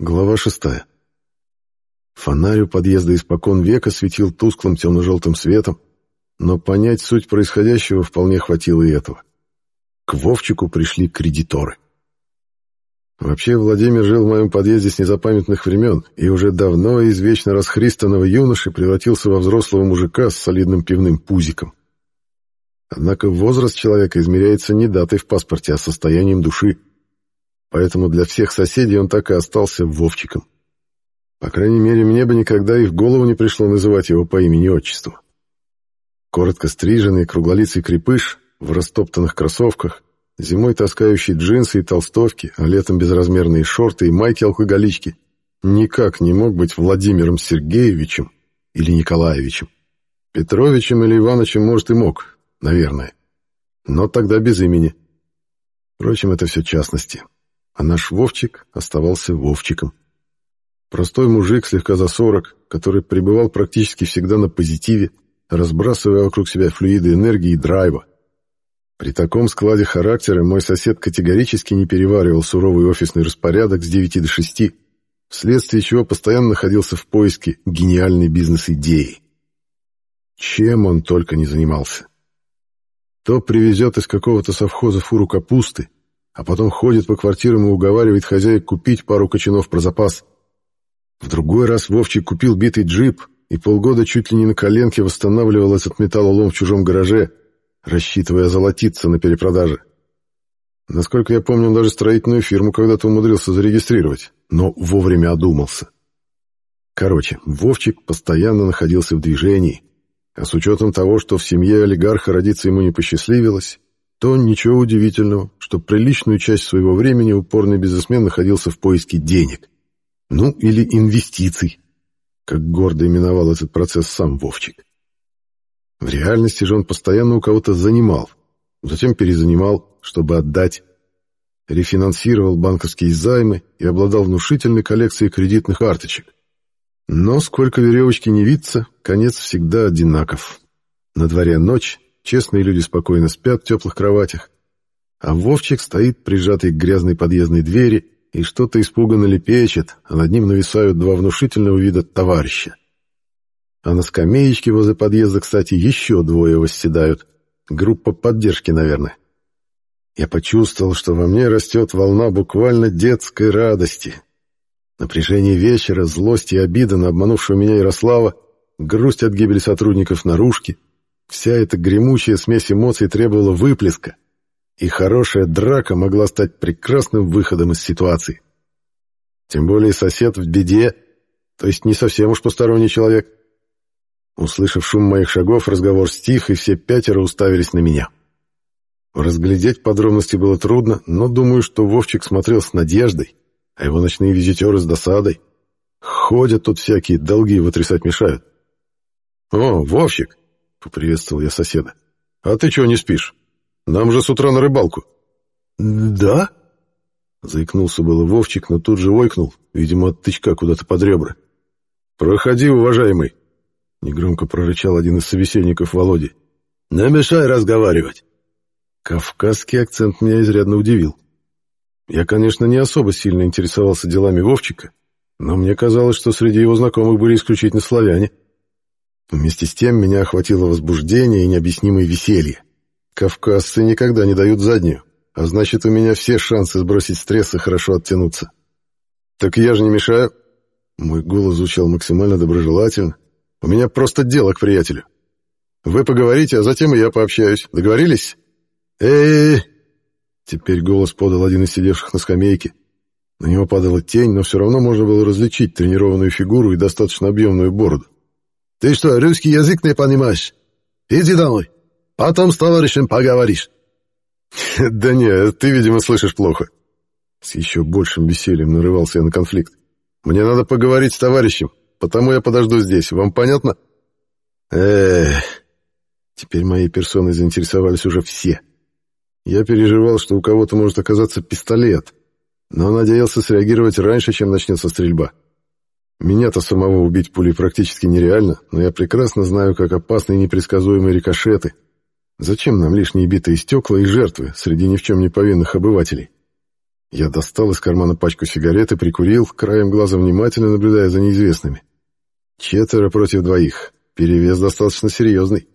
Глава шестая. Фонарь у подъезда испокон века светил тусклым темно-желтым светом, но понять суть происходящего вполне хватило и этого. К Вовчику пришли кредиторы. Вообще, Владимир жил в моем подъезде с незапамятных времен и уже давно из вечно расхристанного юноши превратился во взрослого мужика с солидным пивным пузиком. Однако возраст человека измеряется не датой в паспорте, а состоянием души поэтому для всех соседей он так и остался Вовчиком. По крайней мере, мне бы никогда и в голову не пришло называть его по имени и отчеству. Коротко стриженный круглолицый крепыш в растоптанных кроссовках, зимой таскающий джинсы и толстовки, а летом безразмерные шорты и майки-алкоголички, никак не мог быть Владимиром Сергеевичем или Николаевичем. Петровичем или Ивановичем, может, и мог, наверное. Но тогда без имени. Впрочем, это все частности а наш Вовчик оставался Вовчиком. Простой мужик, слегка за сорок, который пребывал практически всегда на позитиве, разбрасывая вокруг себя флюиды энергии и драйва. При таком складе характера мой сосед категорически не переваривал суровый офисный распорядок с 9 до 6, вследствие чего постоянно находился в поиске гениальной бизнес-идеи. Чем он только не занимался. То привезет из какого-то совхоза фуру капусты, а потом ходит по квартирам и уговаривает хозяек купить пару кочанов про запас. В другой раз Вовчик купил битый джип и полгода чуть ли не на коленке восстанавливал этот металлолом в чужом гараже, рассчитывая золотиться на перепродаже. Насколько я помню, он даже строительную фирму когда-то умудрился зарегистрировать, но вовремя одумался. Короче, Вовчик постоянно находился в движении, а с учетом того, что в семье олигарха родиться ему не посчастливилось, то ничего удивительного, что приличную часть своего времени упорный бизнесмен находился в поиске денег. Ну, или инвестиций, как гордо именовал этот процесс сам Вовчик. В реальности же он постоянно у кого-то занимал, затем перезанимал, чтобы отдать, рефинансировал банковские займы и обладал внушительной коллекцией кредитных карточек. Но сколько веревочки не виться, конец всегда одинаков. На дворе ночь, Честные люди спокойно спят в теплых кроватях, а Вовчик стоит прижатый к грязной подъездной двери и что-то испуганно лепечет, а над ним нависают два внушительного вида товарища. А на скамеечке возле подъезда, кстати, еще двое восседают. Группа поддержки, наверное. Я почувствовал, что во мне растет волна буквально детской радости. Напряжение вечера, злость и обида на обманувшего меня Ярослава, грусть от гибели сотрудников наружки — Вся эта гремучая смесь эмоций требовала выплеска, и хорошая драка могла стать прекрасным выходом из ситуации. Тем более сосед в беде, то есть не совсем уж посторонний человек. Услышав шум моих шагов, разговор стих, и все пятеро уставились на меня. Разглядеть подробности было трудно, но думаю, что Вовчик смотрел с надеждой, а его ночные визитеры с досадой. Ходят тут всякие, долги вытрясать мешают. «О, Вовчик, — поприветствовал я соседа. «А ты чего не спишь? Нам же с утра на рыбалку». «Да?» Заикнулся было Вовчик, но тут же ойкнул, видимо, от тычка куда-то под ребра. «Проходи, уважаемый!» — негромко прорычал один из собеседников Володи. «Не мешай разговаривать!» Кавказский акцент меня изрядно удивил. Я, конечно, не особо сильно интересовался делами Вовчика, но мне казалось, что среди его знакомых были исключительно славяне. Вместе с тем меня охватило возбуждение и необъяснимое веселье. Кавказцы никогда не дают заднюю, а значит, у меня все шансы сбросить стресс и хорошо оттянуться. «Так я же не мешаю?» Мой голос звучал максимально доброжелательно. «У меня просто дело к приятелю. Вы поговорите, а затем и я пообщаюсь. Договорились?» «Эй!» Теперь голос подал один из сидевших на скамейке. На него падала тень, но все равно можно было различить тренированную фигуру и достаточно объемную бороду. Ты что, русский язык не понимаешь? Иди домой. Потом с товарищем поговоришь. Да не, ты, видимо, слышишь плохо. С еще большим весельем нарывался я на конфликт. Мне надо поговорить с товарищем, потому я подожду здесь. Вам понятно? Эх, теперь моей персоной заинтересовались уже все. Я переживал, что у кого-то может оказаться пистолет, но надеялся среагировать раньше, чем начнется стрельба. Меня-то самого убить пулей практически нереально, но я прекрасно знаю, как опасны и непредсказуемые рикошеты. Зачем нам лишние битые стекла и жертвы среди ни в чем не повинных обывателей? Я достал из кармана пачку сигарет и прикурил, краем глаза внимательно наблюдая за неизвестными. Четверо против двоих. Перевес достаточно серьезный.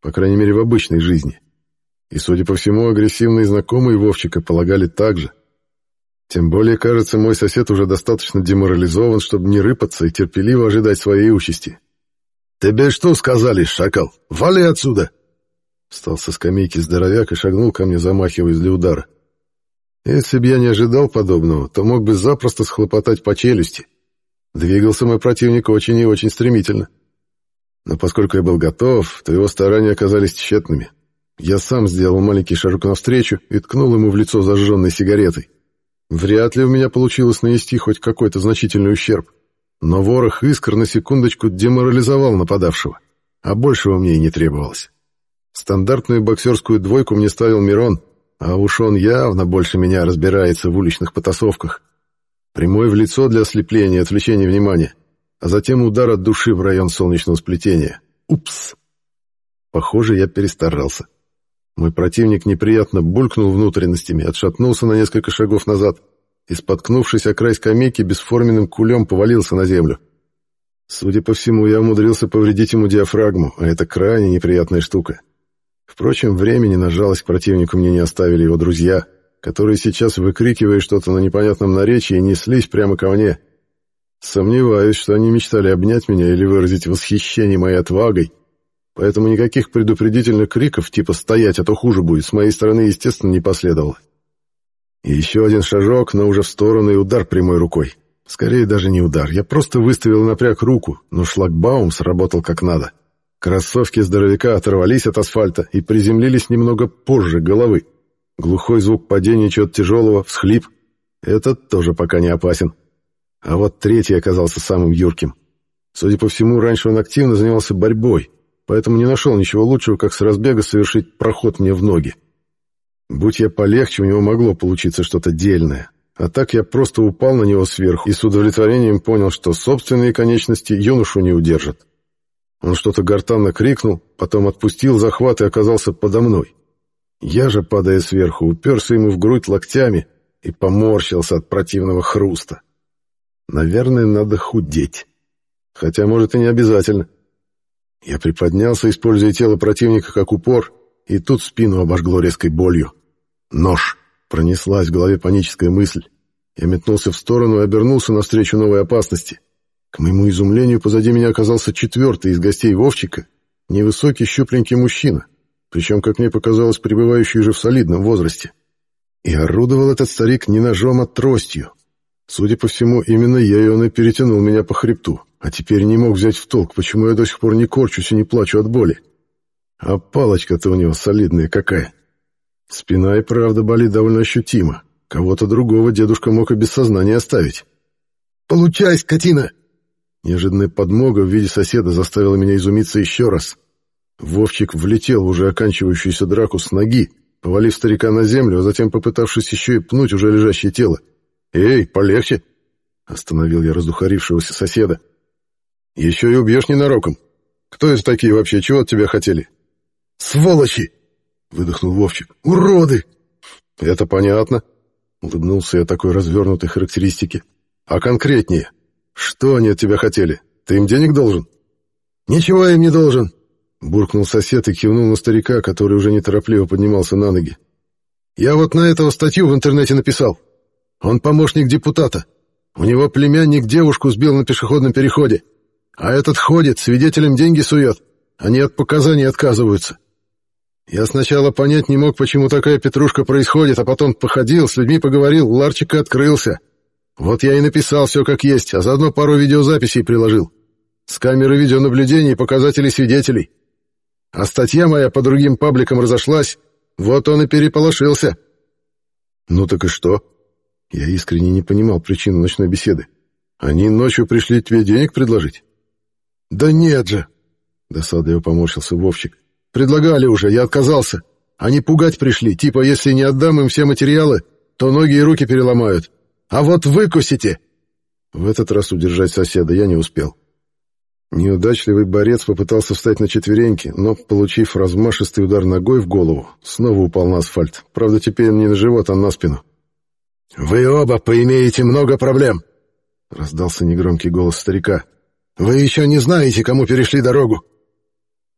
По крайней мере, в обычной жизни. И, судя по всему, агрессивные знакомые Вовчика полагали так же. Тем более, кажется, мой сосед уже достаточно деморализован, чтобы не рыпаться и терпеливо ожидать своей участи. «Тебе что сказали, шакал? Вали отсюда!» Встал со скамейки здоровяк и шагнул ко мне, замахиваясь для удара. Если бы я не ожидал подобного, то мог бы запросто схлопотать по челюсти. Двигался мой противник очень и очень стремительно. Но поскольку я был готов, то его старания оказались тщетными. Я сам сделал маленький шажок навстречу и ткнул ему в лицо зажженной сигаретой. Вряд ли у меня получилось нанести хоть какой-то значительный ущерб. Но ворох искр на секундочку деморализовал нападавшего, а большего мне и не требовалось. Стандартную боксерскую двойку мне ставил Мирон, а уж он явно больше меня разбирается в уличных потасовках. Прямой в лицо для ослепления и отвлечения внимания, а затем удар от души в район солнечного сплетения. Упс! Похоже, я перестарался. Мой противник неприятно булькнул внутренностями, отшатнулся на несколько шагов назад и, споткнувшись о край скамейки, бесформенным кулем повалился на землю. Судя по всему, я умудрился повредить ему диафрагму, а это крайне неприятная штука. Впрочем, времени на жалость противнику мне не оставили его друзья, которые сейчас, выкрикивая что-то на непонятном наречии, неслись прямо ко мне. Сомневаюсь, что они мечтали обнять меня или выразить восхищение моей отвагой, поэтому никаких предупредительных криков типа «стоять, а то хуже будет» с моей стороны, естественно, не последовало. И еще один шажок, но уже в сторону и удар прямой рукой. Скорее даже не удар, я просто выставил напряг руку, но шлагбаум сработал как надо. Кроссовки здоровяка оторвались от асфальта и приземлились немного позже головы. Глухой звук падения чего-то тяжелого, всхлип. Этот тоже пока не опасен. А вот третий оказался самым юрким. Судя по всему, раньше он активно занимался борьбой, поэтому не нашел ничего лучшего, как с разбега совершить проход мне в ноги. Будь я полегче, у него могло получиться что-то дельное. А так я просто упал на него сверху и с удовлетворением понял, что собственные конечности юношу не удержат. Он что-то гортанно крикнул, потом отпустил захват и оказался подо мной. Я же, падая сверху, уперся ему в грудь локтями и поморщился от противного хруста. Наверное, надо худеть. Хотя, может, и не обязательно. Я приподнялся, используя тело противника как упор, и тут спину обожгло резкой болью. «Нож!» — пронеслась в голове паническая мысль. Я метнулся в сторону и обернулся навстречу новой опасности — к моему изумлению, позади меня оказался четвертый из гостей Вовчика, невысокий щупленький мужчина, причем, как мне показалось, пребывающий уже в солидном возрасте. И орудовал этот старик не ножом, а тростью. Судя по всему, именно ею он и перетянул меня по хребту, а теперь не мог взять в толк, почему я до сих пор не корчусь и не плачу от боли. А палочка-то у него солидная какая. Спина и правда болит довольно ощутимо. Кого-то другого дедушка мог и без сознания оставить. «Получай, скотина!» Неожиданная подмога в виде соседа заставила меня изумиться еще раз. Вовчик влетел в уже оканчивающуюся драку с ноги, повалив старика на землю, а затем попытавшись еще и пнуть уже лежащее тело. «Эй, полегче!» — остановил я раздухарившегося соседа. «Еще и убьешь ненароком. Кто это такие вообще? Чего от тебя хотели?» «Сволочи!» — выдохнул Вовчик. «Уроды!» «Это понятно», — улыбнулся я такой развернутой характеристике. «А конкретнее?» «Что они от тебя хотели? Ты им денег должен?» «Ничего им не должен», — буркнул сосед и кивнул на старика, который уже неторопливо поднимался на ноги. «Я вот на этого статью в интернете написал. Он помощник депутата. У него племянник девушку сбил на пешеходном переходе. А этот ходит, свидетелям деньги сует. Они от показаний отказываются. Я сначала понять не мог, почему такая петрушка происходит, а потом походил, с людьми поговорил, ларчик открылся. Вот я и написал все как есть, а заодно пару видеозаписей приложил. С камеры видеонаблюдения и показателей свидетелей. А статья моя по другим пабликам разошлась, вот он и переполошился. Ну так и что? Я искренне не понимал причину ночной беседы. Они ночью пришли тебе денег предложить? Да нет же, досадливо поморщился Вовчик. Предлагали уже, я отказался. Они пугать пришли, типа, если не отдам им все материалы, то ноги и руки переломают. А вот выкусите!» В этот раз удержать соседа я не успел. Неудачливый борец попытался встать на четвереньки, но, получив размашистый удар ногой в голову, снова упал на асфальт. Правда, теперь не на живот, а на спину. «Вы оба поимеете много проблем», — раздался негромкий голос старика. «Вы еще не знаете, кому перешли дорогу».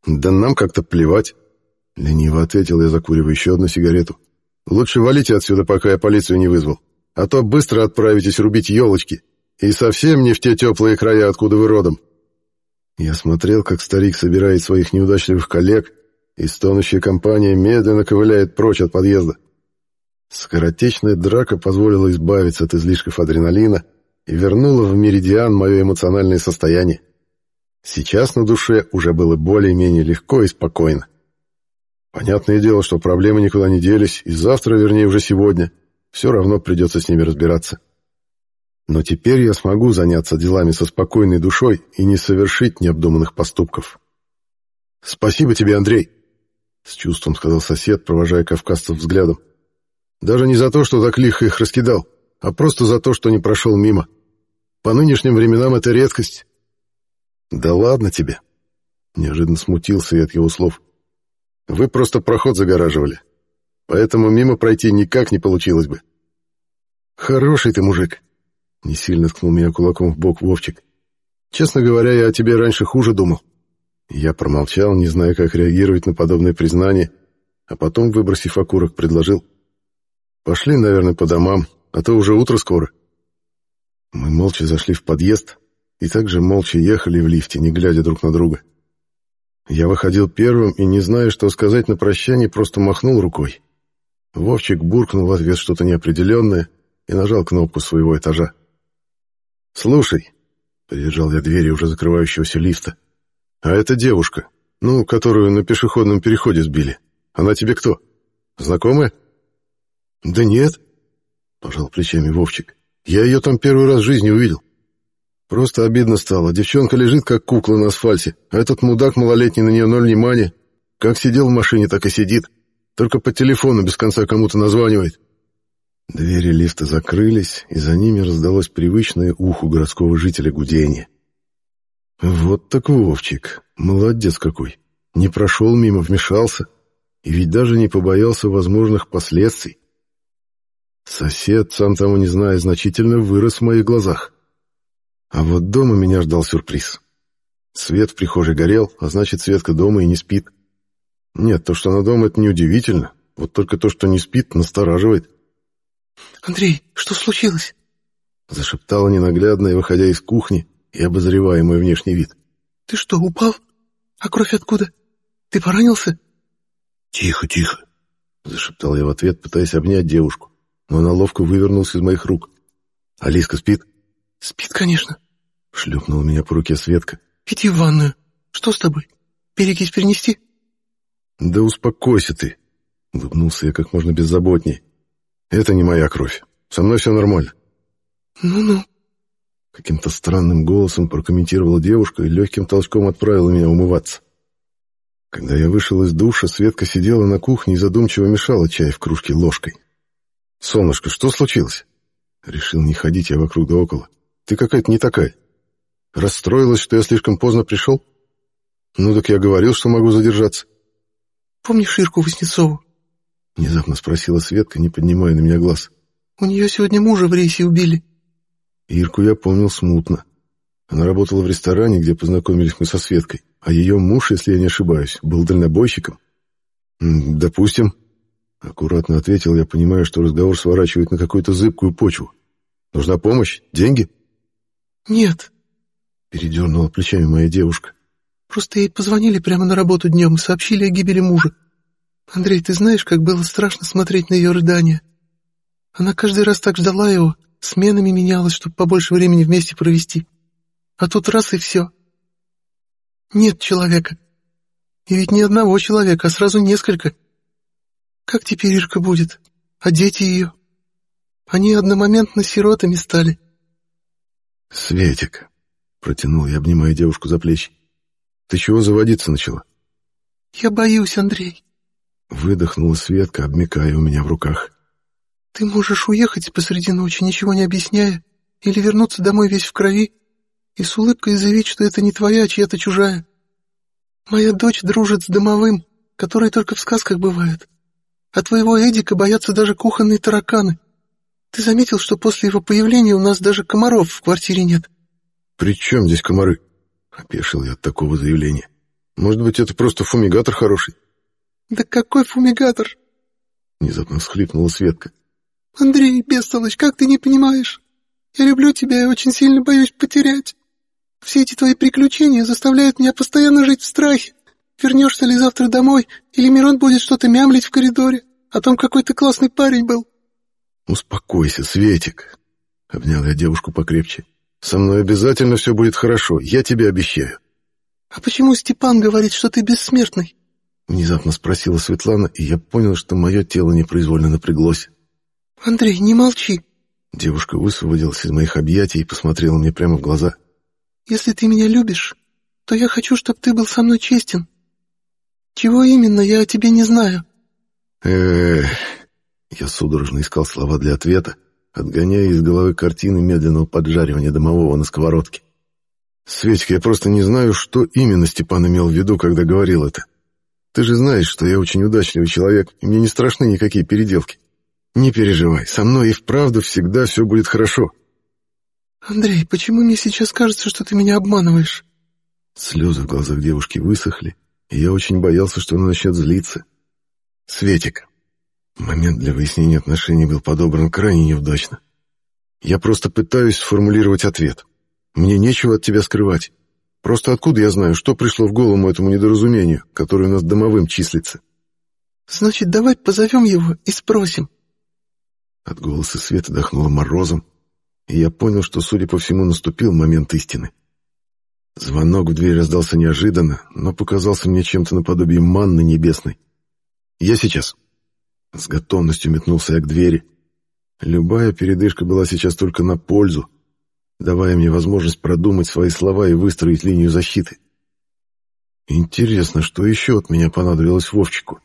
«Да нам как-то плевать», — лениво ответил я, закуривая еще одну сигарету. «Лучше валите отсюда, пока я полицию не вызвал, а то быстро отправитесь рубить елочки, и совсем не в те теплые края, откуда вы родом». Я смотрел, как старик собирает своих неудачливых коллег, и стонущая компания медленно ковыляет прочь от подъезда. Скоротечная драка позволила избавиться от излишков адреналина и вернула в меридиан мое эмоциональное состояние. Сейчас на душе уже было более-менее легко и спокойно. Понятное дело, что проблемы никуда не делись, и завтра, вернее уже сегодня, все равно придется с ними разбираться. Но теперь я смогу заняться делами со спокойной душой и не совершить необдуманных поступков. «Спасибо тебе, Андрей!» — с чувством сказал сосед, провожая кавказцев взглядом. Даже не за то, что так лихо их раскидал, а просто за то, что не прошел мимо. По нынешним временам это редкость. Да ладно тебе. Неожиданно смутился я от его слов. Вы просто проход загораживали. Поэтому мимо пройти никак не получилось бы. Хороший ты мужик. Не сильно ткнул меня кулаком в бок Вовчик. Честно говоря, я о тебе раньше хуже думал. Я промолчал, не зная, как реагировать на подобное признание, а потом, выбросив окурок, предложил. Пошли, наверное, по домам, а то уже утро скоро. Мы молча зашли в подъезд и также молча ехали в лифте, не глядя друг на друга. Я выходил первым и, не зная, что сказать на прощание, просто махнул рукой. Вовчик буркнул в ответ что-то неопределенное и нажал кнопку своего этажа. «Слушай», — приезжал я двери уже закрывающегося лифта, — «а эта девушка, ну, которую на пешеходном переходе сбили, она тебе кто? Знакомая?» «Да нет», — пожал плечами Вовчик. «Я ее там первый раз в жизни увидел. Просто обидно стало. Девчонка лежит, как кукла на асфальте, а этот мудак малолетний на нее ноль внимания. Как сидел в машине, так и сидит. Только по телефону без конца кому-то названивает». Двери лифта закрылись, и за ними раздалось привычное уху городского жителя гудение. «Вот так Вовчик, молодец какой! Не прошел мимо, вмешался, и ведь даже не побоялся возможных последствий. Сосед, сам того не зная, значительно вырос в моих глазах. А вот дома меня ждал сюрприз. Свет в прихожей горел, а значит, Светка дома и не спит. Нет, то, что она дома, это неудивительно. Вот только то, что не спит, настораживает. «Андрей, что случилось?» Зашептала ненаглядная, выходя из кухни и обозревая мой внешний вид. «Ты что, упал? А кровь откуда? Ты поранился?» «Тихо, тихо!» Зашептал я в ответ, пытаясь обнять девушку но она ловко вывернулась из моих рук. «Алиска спит?» «Спит, конечно», — шлепнула меня по руке Светка. «Иди в ванную. Что с тобой? Перекись перенести?» «Да успокойся ты», — улыбнулся я как можно беззаботней. «Это не моя кровь. Со мной все нормально». «Ну-ну», — каким-то странным голосом прокомментировала девушка и легким толчком отправила меня умываться. Когда я вышел из душа, Светка сидела на кухне и задумчиво мешала чай в кружке ложкой. «Солнышко, что случилось?» Решил не ходить я вокруг да около. «Ты какая-то не такая. Расстроилась, что я слишком поздно пришел? Ну так я говорил, что могу задержаться». «Помнишь Ирку Васнецову?» Внезапно спросила Светка, не поднимая на меня глаз. «У нее сегодня мужа в рейсе убили». Ирку я помнил смутно. Она работала в ресторане, где познакомились мы со Светкой, а ее муж, если я не ошибаюсь, был дальнобойщиком. «Допустим», Аккуратно ответил я, понимая, что разговор сворачивает на какую-то зыбкую почву. Нужна помощь? Деньги? Нет. Передернула плечами моя девушка. Просто ей позвонили прямо на работу днем и сообщили о гибели мужа. Андрей, ты знаешь, как было страшно смотреть на ее рыдания? Она каждый раз так ждала его, сменами менялась, чтобы побольше времени вместе провести. А тут раз и все. Нет человека. И ведь не одного человека, а сразу несколько. Как теперь Ирка будет? А дети ее? Они одномоментно сиротами стали. Светик, протянул я, обнимая девушку за плечи. Ты чего заводиться начала? Я боюсь, Андрей. Выдохнула Светка, обмякая у меня в руках. Ты можешь уехать посреди ночи, ничего не объясняя, или вернуться домой весь в крови и с улыбкой заявить, что это не твоя, а чья-то чужая. Моя дочь дружит с домовым, который только в сказках бывает. А твоего Эдика боятся даже кухонные тараканы. Ты заметил, что после его появления у нас даже комаров в квартире нет? «При чем здесь комары?» — опешил я от такого заявления. «Может быть, это просто фумигатор хороший?» «Да какой фумигатор?» — внезапно всхлипнула Светка. «Андрей, бестолочь, как ты не понимаешь? Я люблю тебя и очень сильно боюсь потерять. Все эти твои приключения заставляют меня постоянно жить в страхе. Вернешься ли завтра домой, или Мирон будет что-то мямлить в коридоре о том, какой ты классный парень был?» «Успокойся, Светик», — обнял я девушку покрепче. Со мной обязательно все будет хорошо, я тебе обещаю. А почему Степан говорит, что ты бессмертный? Внезапно спросила Светлана, и я понял, что мое тело непроизвольно напряглось. Андрей, не молчи. Девушка высвободилась из моих объятий и посмотрела мне прямо в глаза. Если ты меня любишь, то я хочу, чтобы ты был со мной честен. Чего именно, я о тебе не знаю. Эх, я судорожно искал слова для ответа, отгоняя из головы картины медленного поджаривания домового на сковородке. «Светик, я просто не знаю, что именно Степан имел в виду, когда говорил это. Ты же знаешь, что я очень удачливый человек, и мне не страшны никакие переделки. Не переживай, со мной и вправду всегда все будет хорошо». «Андрей, почему мне сейчас кажется, что ты меня обманываешь?» Слезы в глазах девушки высохли, и я очень боялся, что она начнет злиться. «Светик, Момент для выяснения отношений был подобран крайне неудачно. Я просто пытаюсь сформулировать ответ. Мне нечего от тебя скрывать. Просто откуда я знаю, что пришло в голову этому недоразумению, которое у нас домовым числится? Значит, давай позовем его и спросим. От голоса Света дохнуло морозом, и я понял, что, судя по всему, наступил момент истины. Звонок в дверь раздался неожиданно, но показался мне чем-то наподобие манны небесной. «Я сейчас», с готовностью метнулся я к двери. Любая передышка была сейчас только на пользу, давая мне возможность продумать свои слова и выстроить линию защиты. Интересно, что еще от меня понадобилось Вовчику?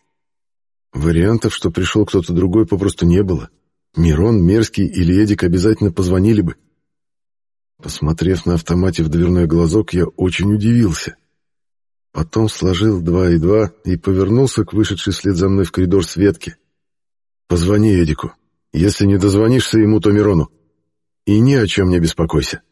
Вариантов, что пришел кто-то другой, попросту не было. Мирон, Мерзкий или Эдик обязательно позвонили бы. Посмотрев на автомате в дверной глазок, я очень удивился. Потом сложил два и два и повернулся к вышедшей вслед за мной в коридор Светке. Позвони Эдику. Если не дозвонишься ему, то Мирону. И ни о чем не беспокойся.